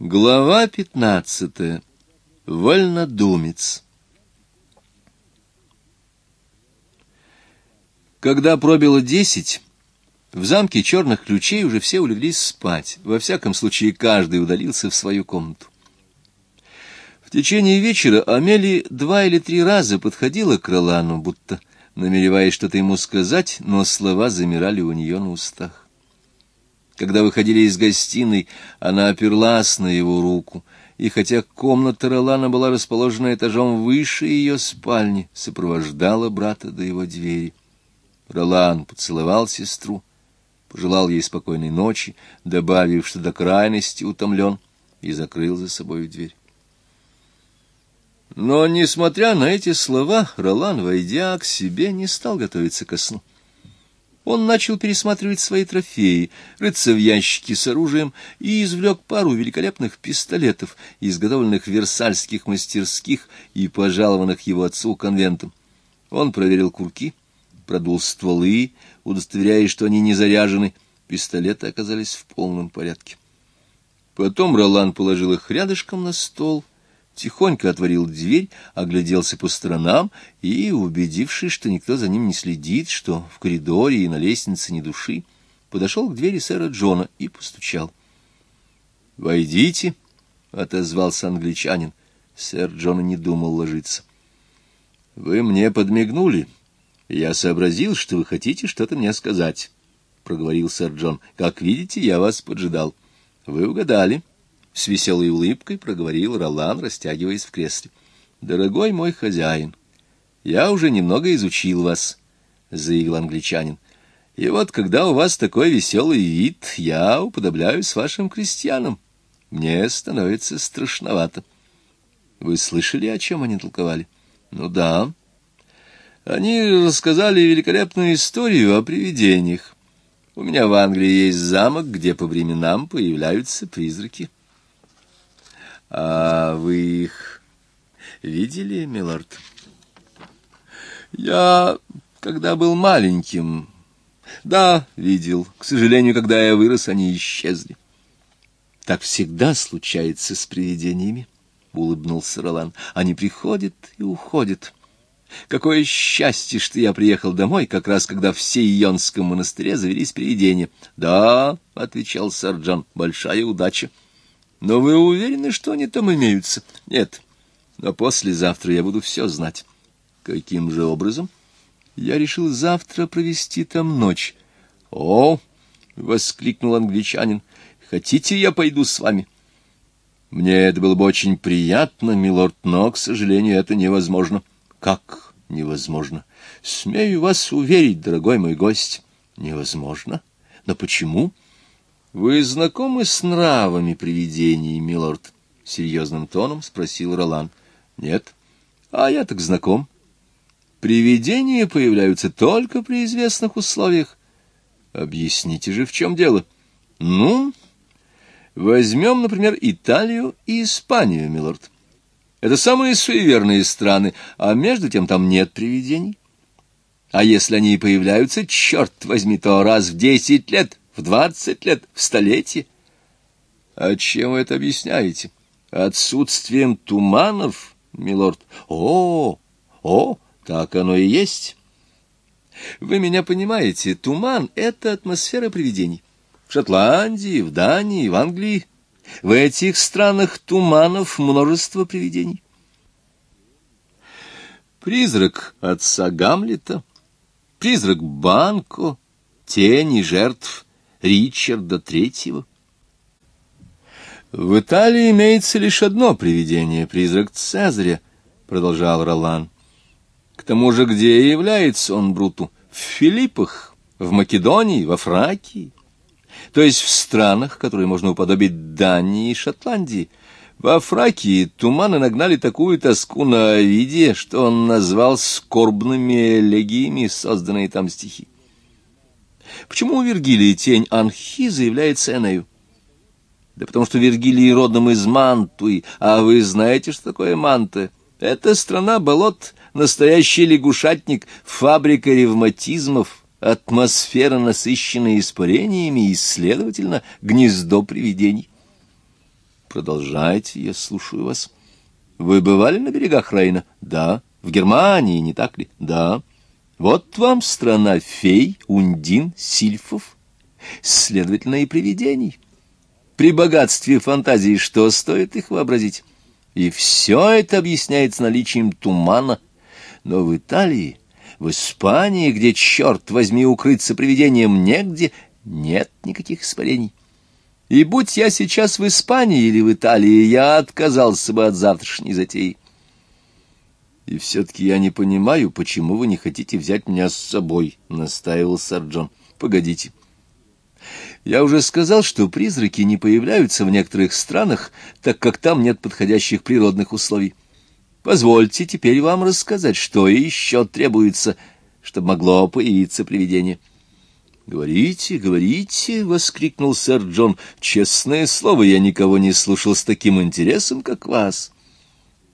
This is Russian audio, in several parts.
Глава пятнадцатая. Вольнодумец. Когда пробило десять, в замке черных ключей уже все улеглись спать. Во всяком случае, каждый удалился в свою комнату. В течение вечера Амели два или три раза подходила к Ролану, будто намереваясь что-то ему сказать, но слова замирали у нее на устах. Когда выходили из гостиной, она оперлась на его руку, и хотя комната Ролана была расположена этажом выше ее спальни, сопровождала брата до его двери. Ролан поцеловал сестру, пожелал ей спокойной ночи, добавив, что до крайности утомлен, и закрыл за собой дверь. Но, несмотря на эти слова, Ролан, войдя к себе, не стал готовиться ко сну. Он начал пересматривать свои трофеи, рыться в ящики с оружием и извлек пару великолепных пистолетов, изготовленных в версальских мастерских и пожалованных его отцу конвентом. Он проверил курки, продул стволы, удостоверяясь, что они не заряжены. Пистолеты оказались в полном порядке. Потом Ролан положил их рядышком на стол — тихонько отворил дверь, огляделся по сторонам и, убедившись, что никто за ним не следит, что в коридоре и на лестнице ни души, подошел к двери сэра Джона и постучал. «Войдите», — отозвался англичанин. Сэр Джона не думал ложиться. «Вы мне подмигнули. Я сообразил, что вы хотите что-то мне сказать», — проговорил сэр Джон. «Как видите, я вас поджидал. Вы угадали». С веселой улыбкой проговорил Ролан, растягиваясь в кресле. — Дорогой мой хозяин, я уже немного изучил вас, — заявил англичанин. — И вот, когда у вас такой веселый вид, я уподобляюсь вашим крестьянам. Мне становится страшновато. Вы слышали, о чем они толковали? — Ну да. Они рассказали великолепную историю о привидениях. У меня в Англии есть замок, где по временам появляются призраки. — а вы их видели, милорд? Я, когда был маленьким, да, видел. К сожалению, когда я вырос, они исчезли. Так всегда случается с привидениями, — улыбнулся Ролан. Они приходят и уходят. Какое счастье, что я приехал домой, как раз когда в Сейонском монастыре завелись привидения. — Да, — отвечал Джон, — большая удача. — но вы уверены, что они там имеются? Нет. Но послезавтра я буду все знать. Каким же образом? Я решил завтра провести там ночь. О! — воскликнул англичанин. — Хотите, я пойду с вами? Мне это было бы очень приятно, милорд, но, к сожалению, это невозможно. Как невозможно? Смею вас уверить, дорогой мой гость. Невозможно. Но почему? — вы знакомы с нравами привидений, милорд? — серьезным тоном спросил Ролан. — Нет. — А я так знаком. Привидения появляются только при известных условиях. Объясните же, в чем дело. Ну, возьмем, например, Италию и Испанию, милорд. Это самые суеверные страны, а между тем там нет привидений. А если они и появляются, черт возьми, то раз в десять лет — в двадцать лет, в столетие. А чем вы это объясняете? Отсутствием туманов, милорд? О, о, так оно и есть. Вы меня понимаете, туман — это атмосфера привидений. В Шотландии, в Дании, в Англии. В этих странах туманов множество привидений. Призрак отца Гамлета, призрак Банко, тени жертв Ричарда Третьего. В Италии имеется лишь одно привидение — призрак Цезаря, — продолжал Ролан. К тому же, где является он Бруту? В Филиппах, в Македонии, во Фракии, то есть в странах, которые можно уподобить Дании и Шотландии. Во Фракии туманы нагнали такую тоску на Овидия, что он назвал скорбными элегиями созданные там стихи. Почему у Вергилии тень Анхиза является Энею? Да потому что Вергилий родом из Мантуи, а вы знаете, что такое Манта? Это страна болот, настоящий лягушатник, фабрика ревматизмов, атмосфера, насыщенная испарениями и, следовательно, гнездо привидений. Продолжайте, я слушаю вас. Вы бывали на берегах Рейна? Да. В Германии, не так ли? Да. Вот вам страна фей, ундин, сильфов, следовательно, и привидений. При богатстве фантазии что стоит их вообразить? И все это объясняется наличием тумана. Но в Италии, в Испании, где, черт возьми, укрыться привидением негде, нет никаких испарений. И будь я сейчас в Испании или в Италии, я отказался бы от завтрашней затеи. И все-таки я не понимаю, почему вы не хотите взять меня с собой, — настаивал сэр Джон. Погодите. Я уже сказал, что призраки не появляются в некоторых странах, так как там нет подходящих природных условий. Позвольте теперь вам рассказать, что еще требуется, чтобы могло появиться привидение. «Говорите, говорите!» — воскликнул сэр Джон. «Честное слово, я никого не слушал с таким интересом, как вас».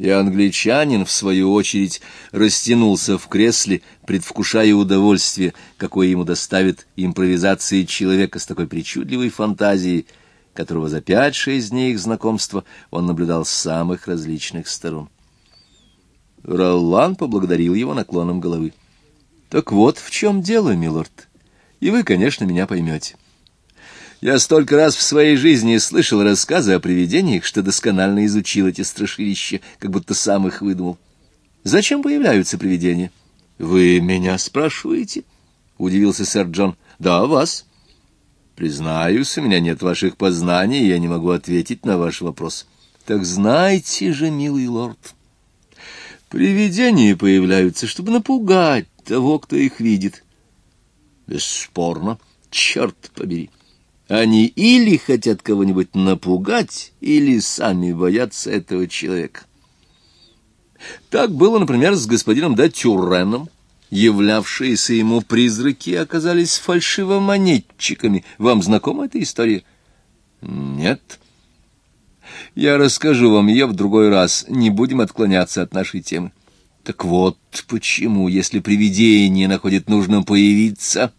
И англичанин, в свою очередь, растянулся в кресле, предвкушая удовольствие, какое ему доставит импровизация человека с такой причудливой фантазией, которого за пять-шесть дней их знакомства он наблюдал с самых различных сторон. Роллан поблагодарил его наклоном головы. — Так вот в чем дело, милорд и вы, конечно, меня поймете. Я столько раз в своей жизни слышал рассказы о привидениях, что досконально изучил эти страшилища, как будто сам их выдумал. Зачем появляются привидения? — Вы меня спрашиваете? — удивился сэр Джон. — Да, вас. — Признаюсь, у меня нет ваших познаний, я не могу ответить на ваш вопрос. — Так знайте же, милый лорд, привидения появляются, чтобы напугать того, кто их видит. — Бесспорно. Черт побери. Они или хотят кого-нибудь напугать, или сами боятся этого человека. Так было, например, с господином Датюреном. Являвшиеся ему призраки оказались фальшивомонетчиками. Вам знакома эта история? Нет. Я расскажу вам ее в другой раз. Не будем отклоняться от нашей темы. Так вот, почему, если привидение находит нужным появиться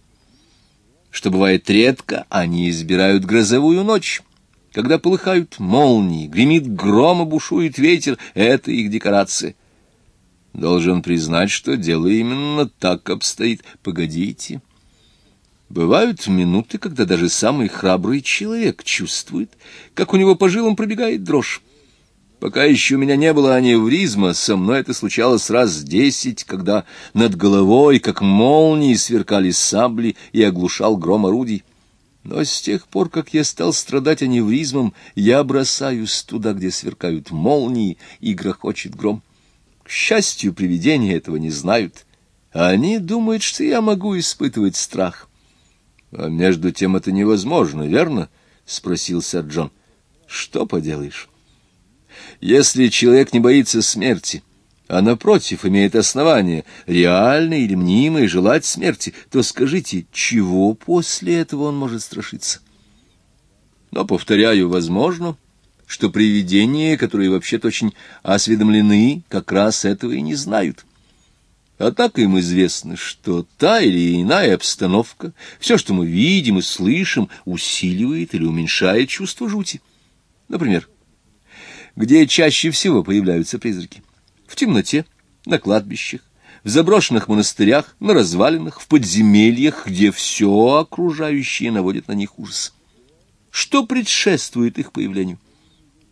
что бывает редко, они избирают грозовую ночь. Когда полыхают молнии, гремит гром и бушует ветер, это их декорация. Должен признать, что дело именно так обстоит. Погодите. Бывают минуты, когда даже самый храбрый человек чувствует, как у него по жилам пробегает дрожь. Пока еще у меня не было аневризма, со мной это случалось раз десять, когда над головой, как молнии, сверкали сабли и оглушал гром орудий. Но с тех пор, как я стал страдать аневризмом, я бросаюсь туда, где сверкают молнии и грохочет гром. К счастью, привидения этого не знают. Они думают, что я могу испытывать страх. — А между тем это невозможно, верно? — спросил сэр Джон. — Что поделаешь? Если человек не боится смерти, а, напротив, имеет основания, реально или мнимое, желать смерти, то скажите, чего после этого он может страшиться? Но, повторяю, возможно, что привидения, которые вообще-то очень осведомлены, как раз этого и не знают. А так им известно, что та или иная обстановка, все, что мы видим и слышим, усиливает или уменьшает чувство жути. Например, где чаще всего появляются призраки. В темноте, на кладбищах, в заброшенных монастырях, на развалинах, в подземельях, где все окружающее наводит на них ужас. Что предшествует их появлению?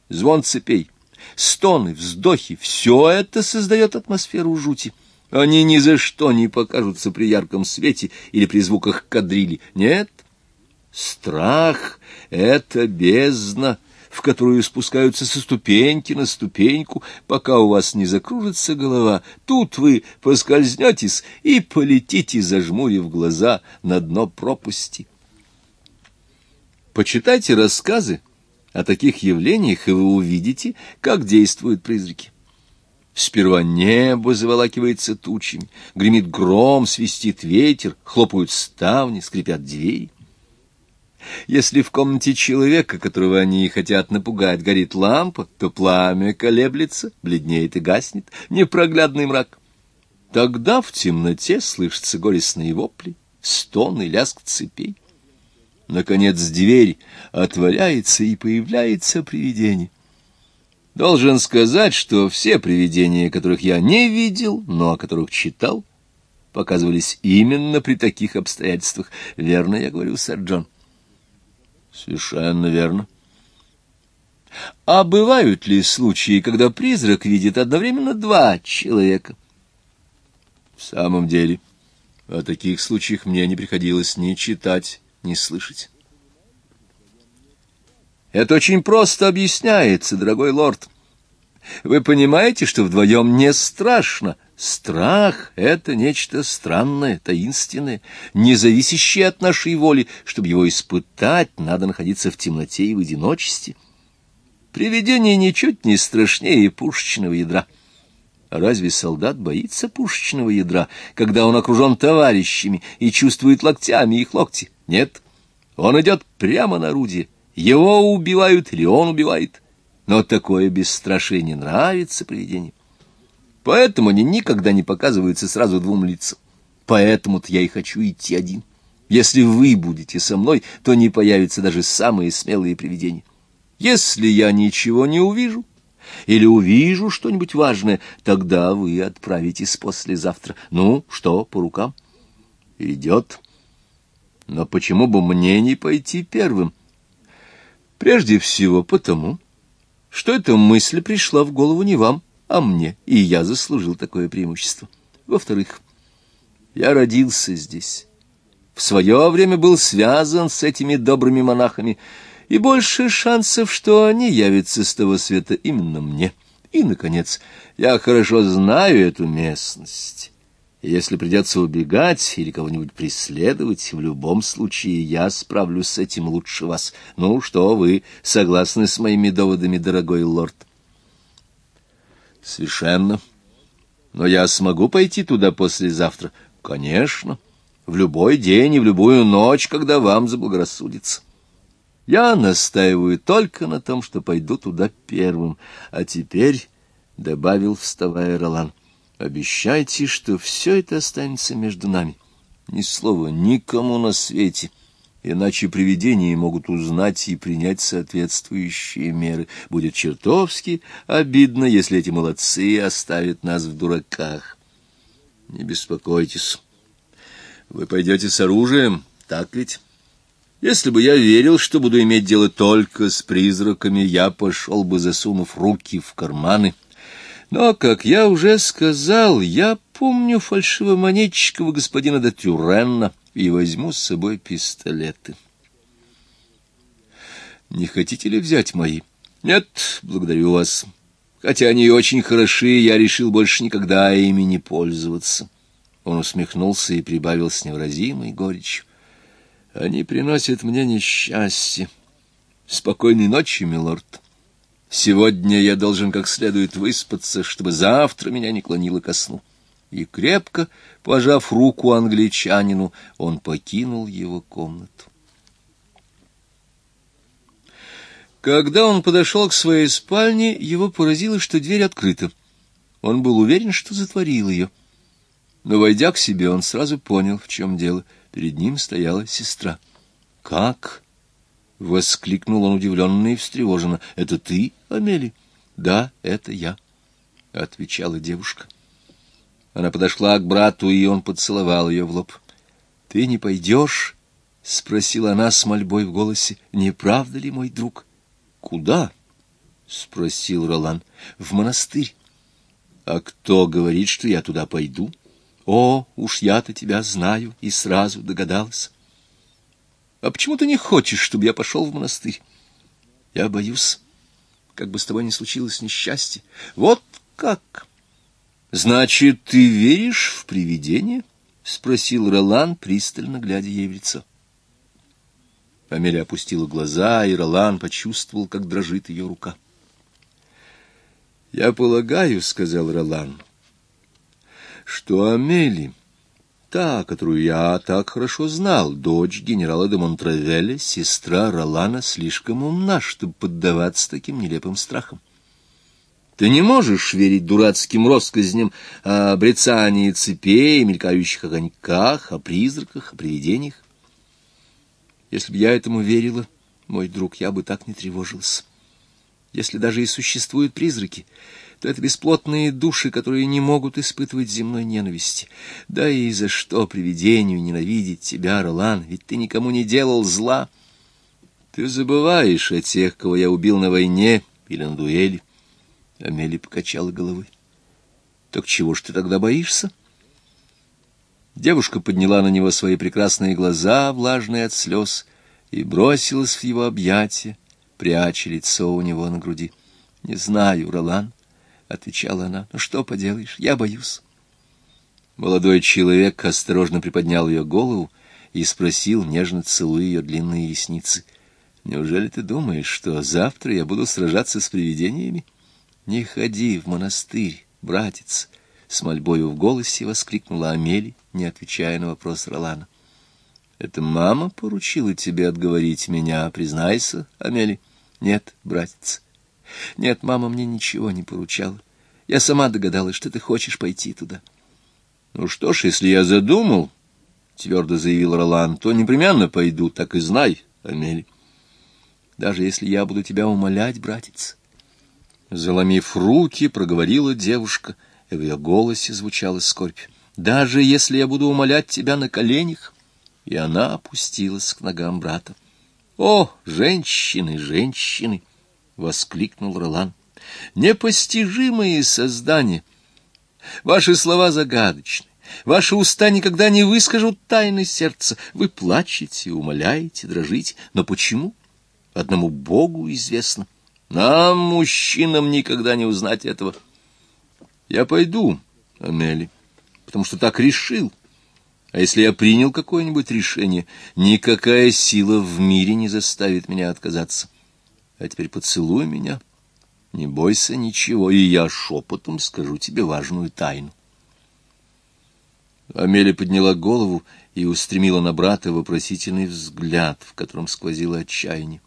Звон цепей, стоны, вздохи — все это создает атмосферу жути. Они ни за что не покажутся при ярком свете или при звуках кадрили. Нет, страх — это бездна, в которую спускаются со ступеньки на ступеньку, пока у вас не закружится голова. Тут вы поскользнетесь и полетите, зажмурив глаза, на дно пропасти. Почитайте рассказы о таких явлениях, и вы увидите, как действуют призраки. Сперва небо заволакивается тучами, гремит гром, свистит ветер, хлопают ставни, скрипят двери. Если в комнате человека, которого они хотят напугать, горит лампа, то пламя колеблется, бледнеет и гаснет, непроглядный мрак. Тогда в темноте слышатся горестные вопли, стоны, лязг цепей. Наконец дверь отворяется, и появляется привидение — Должен сказать, что все привидения, которых я не видел, но о которых читал, показывались именно при таких обстоятельствах. Верно, я говорю, сэр Джон? Совершенно верно. А бывают ли случаи, когда призрак видит одновременно два человека? В самом деле, о таких случаях мне не приходилось ни читать, ни слышать. Это очень просто объясняется, дорогой лорд. Вы понимаете, что вдвоем не страшно. Страх — это нечто странное, таинственное, не зависящее от нашей воли. Чтобы его испытать, надо находиться в темноте и в одиночестве. Привидение ничуть не страшнее пушечного ядра. А разве солдат боится пушечного ядра, когда он окружен товарищами и чувствует локтями их локти? Нет, он идет прямо на орудие. Его убивают или он убивает. Но такое бесстрашие не нравится привидениям. Поэтому они никогда не показываются сразу двум лицам. Поэтому-то я и хочу идти один. Если вы будете со мной, то не появятся даже самые смелые привидения. Если я ничего не увижу, или увижу что-нибудь важное, тогда вы отправитесь послезавтра. Ну, что, по рукам? Идет. Но почему бы мне не пойти первым? Прежде всего потому, что эта мысль пришла в голову не вам, а мне, и я заслужил такое преимущество. Во-вторых, я родился здесь. В свое время был связан с этими добрыми монахами, и больше шансов, что они явятся с того света именно мне. И, наконец, я хорошо знаю эту местность. Если придется убегать или кого-нибудь преследовать, в любом случае я справлюсь с этим лучше вас. Ну что, вы согласны с моими доводами, дорогой лорд? Совершенно. Но я смогу пойти туда послезавтра? Конечно. В любой день и в любую ночь, когда вам заблагорассудится. Я настаиваю только на том, что пойду туда первым. А теперь, — добавил, вставая Ролан, — Обещайте, что все это останется между нами. Ни слова никому на свете, иначе привидения могут узнать и принять соответствующие меры. Будет чертовски обидно, если эти молодцы оставят нас в дураках. Не беспокойтесь. Вы пойдете с оружием, так ведь? Если бы я верил, что буду иметь дело только с призраками, я пошел бы, засунув руки в карманы — но, как я уже сказал, я помню фальшивомонетчикова господина де Тюренна и возьму с собой пистолеты. Не хотите ли взять мои? Нет, благодарю вас. Хотя они очень хороши, я решил больше никогда ими не пользоваться. Он усмехнулся и прибавил с невыразимой горечью. Они приносят мне несчастье. Спокойной ночи, милорд. Сегодня я должен как следует выспаться, чтобы завтра меня не клонило ко сну. И крепко, пожав руку англичанину, он покинул его комнату. Когда он подошел к своей спальне, его поразило, что дверь открыта. Он был уверен, что затворил ее. Но, войдя к себе, он сразу понял, в чем дело. Перед ним стояла сестра. «Как?» — воскликнул он удивленно и встревоженно. — Это ты, Амели? — Да, это я, — отвечала девушка. Она подошла к брату, и он поцеловал ее в лоб. — Ты не пойдешь? — спросила она с мольбой в голосе. — Не правда ли, мой друг? — Куда? — спросил Ролан. — В монастырь. — А кто говорит, что я туда пойду? — О, уж я-то тебя знаю и сразу догадалась. А почему ты не хочешь, чтобы я пошел в монастырь? Я боюсь, как бы с тобой не случилось несчастье. Вот как? Значит, ты веришь в привидения? Спросил Ролан, пристально глядя ей в лицо. Амелия опустила глаза, и Ролан почувствовал, как дрожит ее рука. «Я полагаю, — сказал Ролан, — что Амели Та, которую я так хорошо знал, дочь генерала де Монтравеля, сестра Ролана, слишком умна, чтобы поддаваться таким нелепым страхам. Ты не можешь верить дурацким россказням о брецании цепей, мелькающих огоньках, о призраках, о привидениях. Если бы я этому верила, мой друг, я бы так не тревожился. Если даже и существуют призраки, то это бесплотные души, которые не могут испытывать земной ненависти. Да и за что привидению ненавидеть тебя, Ролан, ведь ты никому не делал зла. Ты забываешь о тех, кого я убил на войне или на дуэли. Амели покачала головой. Так чего ж ты тогда боишься? Девушка подняла на него свои прекрасные глаза, влажные от слез, и бросилась в его объятия, пряча лицо у него на груди. — Не знаю, Ролан, — отвечала она, — ну что поделаешь, я боюсь. Молодой человек осторожно приподнял ее голову и спросил, нежно целуя ее длинные ресницы, — Неужели ты думаешь, что завтра я буду сражаться с привидениями? Не ходи в монастырь, братец, — с мольбою в голосе воскликнула Амели, не отвечая на вопрос Ролана. — Это мама поручила тебе отговорить меня, признайся, Амели. — Нет, братец. Нет, мама мне ничего не поручала. Я сама догадалась, что ты хочешь пойти туда. — Ну что ж, если я задумал, — твердо заявил Ролан, — то непременно пойду, так и знай, Амели. Даже если я буду тебя умолять, братец. Заломив руки, проговорила девушка, и в ее голосе звучала скорбь. Даже если я буду умолять тебя на коленях. И она опустилась к ногам брата. «О, женщины, женщины!» — воскликнул Ролан. «Непостижимые создания! Ваши слова загадочны. Ваши уста никогда не выскажут тайны сердца. Вы плачете, умоляете, дрожите. Но почему? Одному Богу известно. Нам, мужчинам, никогда не узнать этого. Я пойду, Амели, потому что так решил. А если я принял какое-нибудь решение, никакая сила в мире не заставит меня отказаться. А теперь поцелуй меня. Не бойся ничего, и я шепотом скажу тебе важную тайну. Амелия подняла голову и устремила на брата вопросительный взгляд, в котором сквозило отчаяние.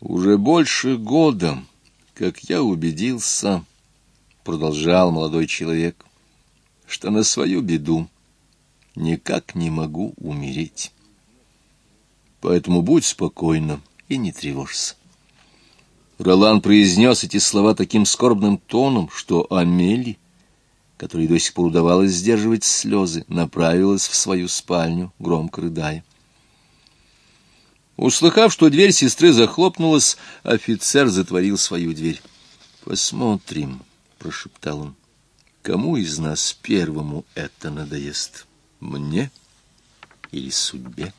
«Уже больше года, как я убедился, — продолжал молодой человек, — что на свою беду никак не могу умереть. Поэтому будь спокойна и не тревожься. Ролан произнес эти слова таким скорбным тоном, что Амели, которой до сих пор удавалось сдерживать слезы, направилась в свою спальню, громко рыдая. Услыхав, что дверь сестры захлопнулась, офицер затворил свою дверь. «Посмотрим», — прошептал он, — «кому из нас первому это надоест?» Мне или судьбе?